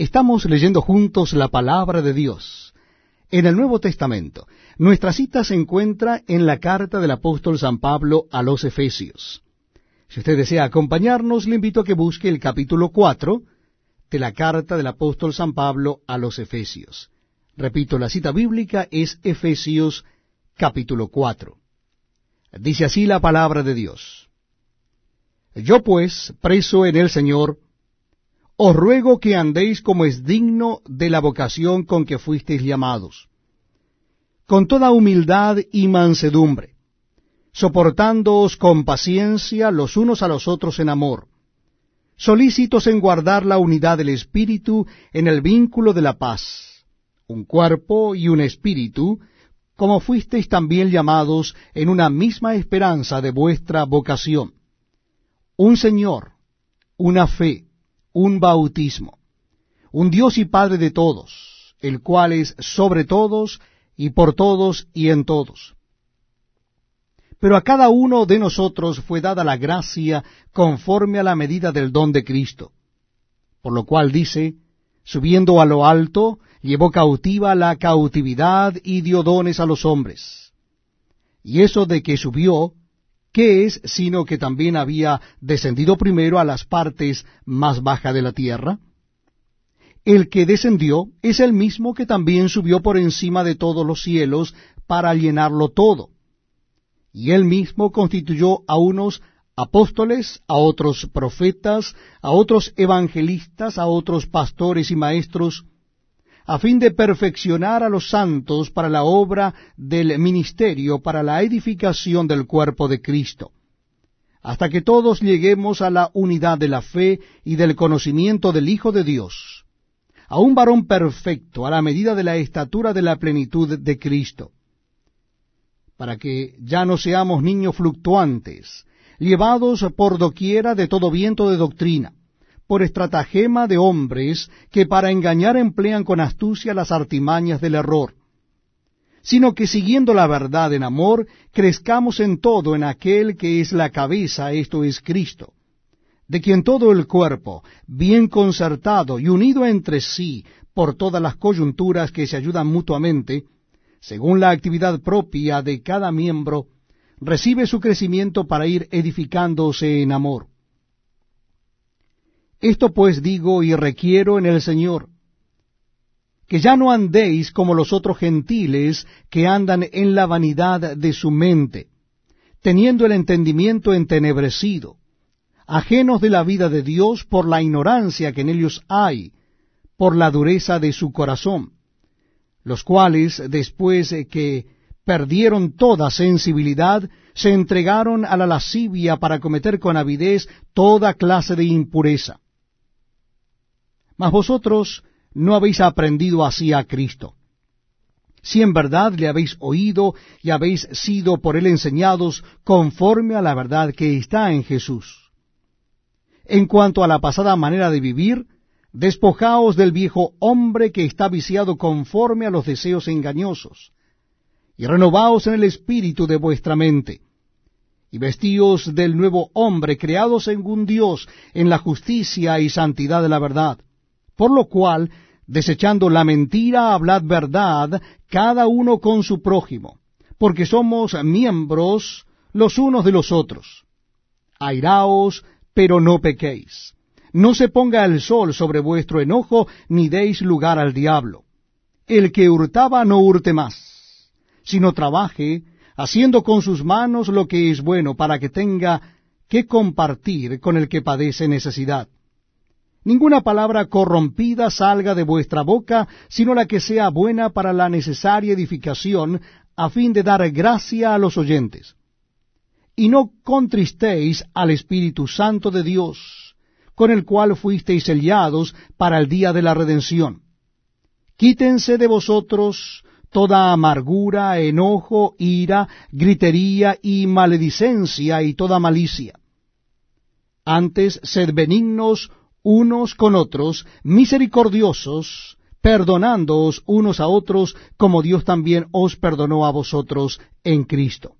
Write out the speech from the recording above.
Estamos leyendo juntos la palabra de Dios. En el Nuevo Testamento, nuestra cita se encuentra en la carta del apóstol San Pablo a los Efesios. Si usted desea acompañarnos, le invito a que busque el capítulo 4 de la carta del apóstol San Pablo a los Efesios. Repito, la cita bíblica es Efesios capítulo 4. Dice así la palabra de Dios. Yo pues, preso en el Señor, os ruego que andéis como es digno de la vocación con que fuisteis llamados, con toda humildad y mansedumbre, soportándoos con paciencia los unos a los otros en amor, solícitos en guardar la unidad del Espíritu en el vínculo de la paz, un cuerpo y un espíritu, como fuisteis también llamados en una misma esperanza de vuestra vocación, un Señor, una fe, un bautismo, un Dios y Padre de todos, el cual es sobre todos y por todos y en todos. Pero a cada uno de nosotros fue dada la gracia conforme a la medida del don de Cristo. Por lo cual dice, subiendo a lo alto, llevó cautiva la cautividad y dio dones a los hombres. Y eso de que subió, ¿Qué es sino que también había descendido primero a las partes más bajas de la tierra? El que descendió es el mismo que también subió por encima de todos los cielos para llenarlo todo. Y él mismo constituyó a unos apóstoles, a otros profetas, a otros evangelistas, a otros pastores y maestros, a fin de perfeccionar a los santos para la obra del ministerio, para la edificación del cuerpo de Cristo, hasta que todos lleguemos a la unidad de la fe y del conocimiento del Hijo de Dios, a un varón perfecto, a la medida de la estatura de la plenitud de Cristo, para que ya no seamos niños fluctuantes, llevados por doquiera de todo viento de doctrina, por estratagema de hombres que para engañar emplean con astucia las artimañas del error, sino que siguiendo la verdad en amor, crezcamos en todo en aquel que es la cabeza, esto es Cristo, de quien todo el cuerpo, bien concertado y unido entre sí por todas las coyunturas que se ayudan mutuamente, según la actividad propia de cada miembro, recibe su crecimiento para ir edificándose en amor. Esto pues digo y requiero en el Señor, que ya no andéis como los otros gentiles que andan en la vanidad de su mente, teniendo el entendimiento entenebrecido, ajenos de la vida de Dios por la ignorancia que en ellos hay, por la dureza de su corazón, los cuales, después que perdieron toda sensibilidad, se entregaron a la lascivia para cometer con avidez toda clase de impureza mas vosotros no habéis aprendido así a Cristo. Si en verdad le habéis oído y habéis sido por él enseñados conforme a la verdad que está en Jesús. En cuanto a la pasada manera de vivir, despojaos del viejo hombre que está viciado conforme a los deseos engañosos, y renovaos en el espíritu de vuestra mente, y vestíos del nuevo hombre creado según Dios en la justicia y santidad de la verdad por lo cual, desechando la mentira, hablad verdad, cada uno con su prójimo, porque somos miembros los unos de los otros. Airaos, pero no pequéis. No se ponga el sol sobre vuestro enojo, ni deis lugar al diablo. El que hurtaba no hurte más, sino trabaje, haciendo con sus manos lo que es bueno, para que tenga que compartir con el que padece necesidad. Ninguna palabra corrompida salga de vuestra boca, sino la que sea buena para la necesaria edificación, a fin de dar gracia a los oyentes. Y no contristéis al Espíritu Santo de Dios, con el cual fuisteis sellados para el día de la redención. Quítense de vosotros toda amargura, enojo, ira, gritería y maledicencia y toda malicia. Antes sed benignos unos con otros, misericordiosos, perdonándoos unos a otros, como Dios también os perdonó a vosotros en Cristo.